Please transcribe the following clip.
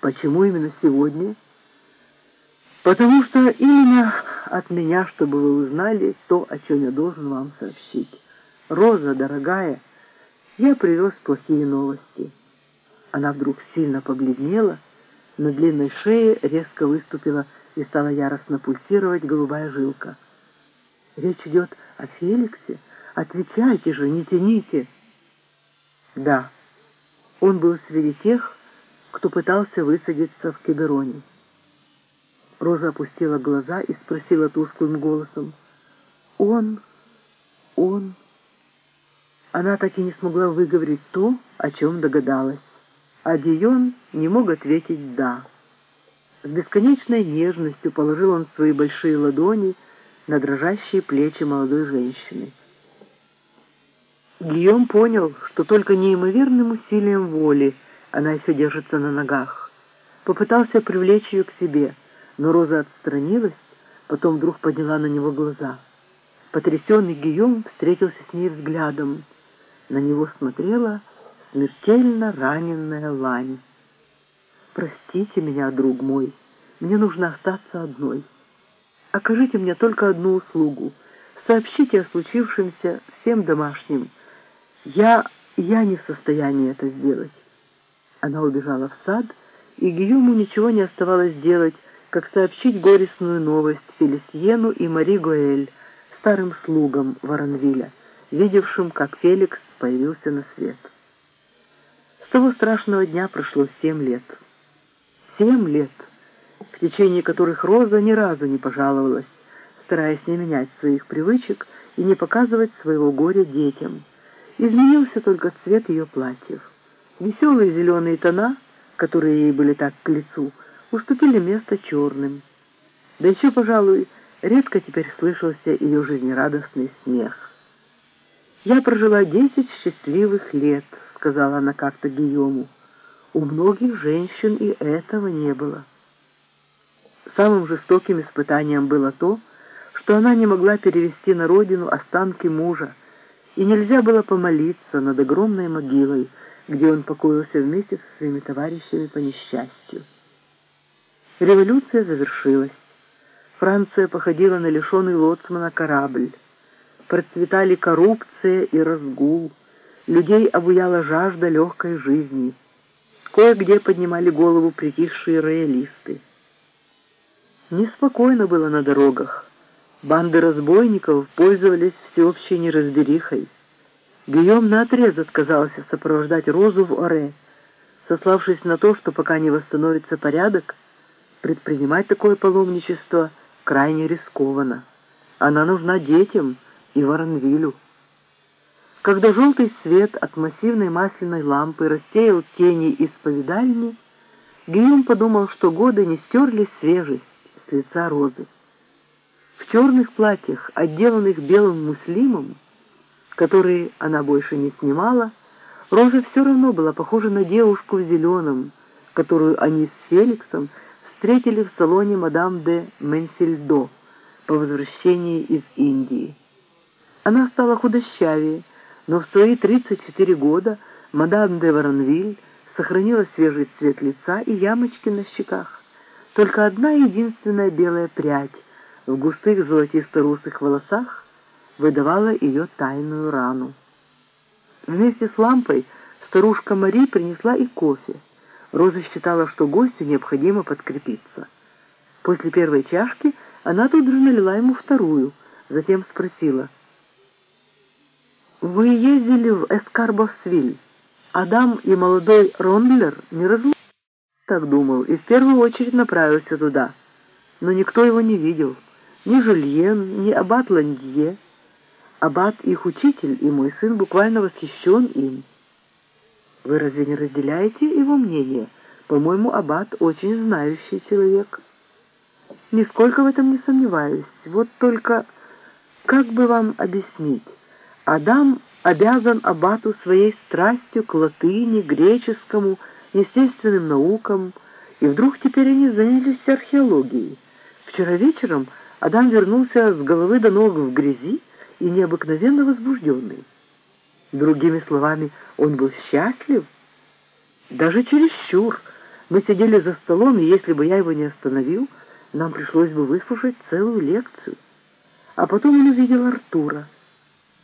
Почему именно сегодня? Потому что именно от меня, чтобы вы узнали то, о чем я должен вам сообщить. Роза, дорогая, я привез плохие новости. Она вдруг сильно побледнела, на длинной шее резко выступила и стала яростно пульсировать голубая жилка. Речь идет о Феликсе? Отвечайте же, не тяните. Да, он был среди тех, кто пытался высадиться в Кибероне. Роза опустила глаза и спросила тусклым голосом. «Он? Он?» Она так и не смогла выговорить то, о чем догадалась. А Дион не мог ответить «да». С бесконечной нежностью положил он свои большие ладони на дрожащие плечи молодой женщины. Гийом понял, что только неимоверным усилием воли она еще держится на ногах. Попытался привлечь ее к себе, но Роза отстранилась, потом вдруг подняла на него глаза. Потрясенный Гийом встретился с ней взглядом. На него смотрела смертельно раненная лань. «Простите меня, друг мой, мне нужно остаться одной. Окажите мне только одну услугу. Сообщите о случившемся всем домашним. Я... я не в состоянии это сделать». Она убежала в сад, и Гийому ничего не оставалось делать, как сообщить горестную новость Фелисьену и Мари Гоэль, старым слугам Воронвиля, видевшим, как Феликс появился на свет. С того страшного дня прошло семь лет. Семь лет, в течение которых Роза ни разу не пожаловалась, стараясь не менять своих привычек и не показывать своего горя детям. Изменился только цвет ее платьев. Веселые зеленые тона, которые ей были так к лицу, уступили место черным. Да еще, пожалуй, редко теперь слышался ее жизнерадостный смех. «Я прожила десять счастливых лет», — сказала она как-то Гийому. «У многих женщин и этого не было». Самым жестоким испытанием было то, что она не могла перевести на родину останки мужа, и нельзя было помолиться над огромной могилой, где он покоился вместе со своими товарищами по несчастью. Революция завершилась. Франция походила на лишенный лоцмана корабль. Процветали коррупция и разгул. Людей обуяла жажда легкой жизни. Кое-где поднимали голову притихшие роялисты. Неспокойно было на дорогах. Банды разбойников пользовались всеобщей неразберихой. Гийом наотрез отказался сопровождать Розу в Оре, сославшись на то, что пока не восстановится порядок, предпринимать такое паломничество крайне рискованно. Она нужна детям и Воронвилю. Когда желтый свет от массивной масляной лампы рассеял тени исповедальни, Гийом подумал, что годы не стерли свежесть с лица Розы. В черных платьях, отделанных белым муслимом, которые она больше не снимала, Роза все равно была похожа на девушку в зеленом, которую они с Феликсом встретили в салоне мадам де Менсельдо по возвращении из Индии. Она стала худощавее, но в свои 34 года мадам де Воронвиль сохранила свежий цвет лица и ямочки на щеках. Только одна единственная белая прядь в густых золотисто-русых волосах выдавала ее тайную рану. Вместе с лампой старушка Мари принесла и кофе. Роза считала, что гостю необходимо подкрепиться. После первой чашки она тут же налила ему вторую, затем спросила. «Вы ездили в Эскарбосвиль? Адам и молодой Рондлер не разлучились?» Так думал и в первую очередь направился туда. Но никто его не видел. Ни Жульен, ни Аббат Ландье. Аббат их учитель, и мой сын буквально восхищен им. Вы разве не разделяете его мнение? По-моему, Аббат очень знающий человек. Нисколько в этом не сомневаюсь. Вот только, как бы вам объяснить? Адам обязан Аббату своей страстью к латыни, греческому, естественным наукам, и вдруг теперь они занялись археологией. Вчера вечером Адам вернулся с головы до ног в грязи, и необыкновенно возбужденный. Другими словами, он был счастлив, даже чересчур, Мы сидели за столом, и если бы я его не остановил, нам пришлось бы выслушать целую лекцию. А потом он увидел Артура —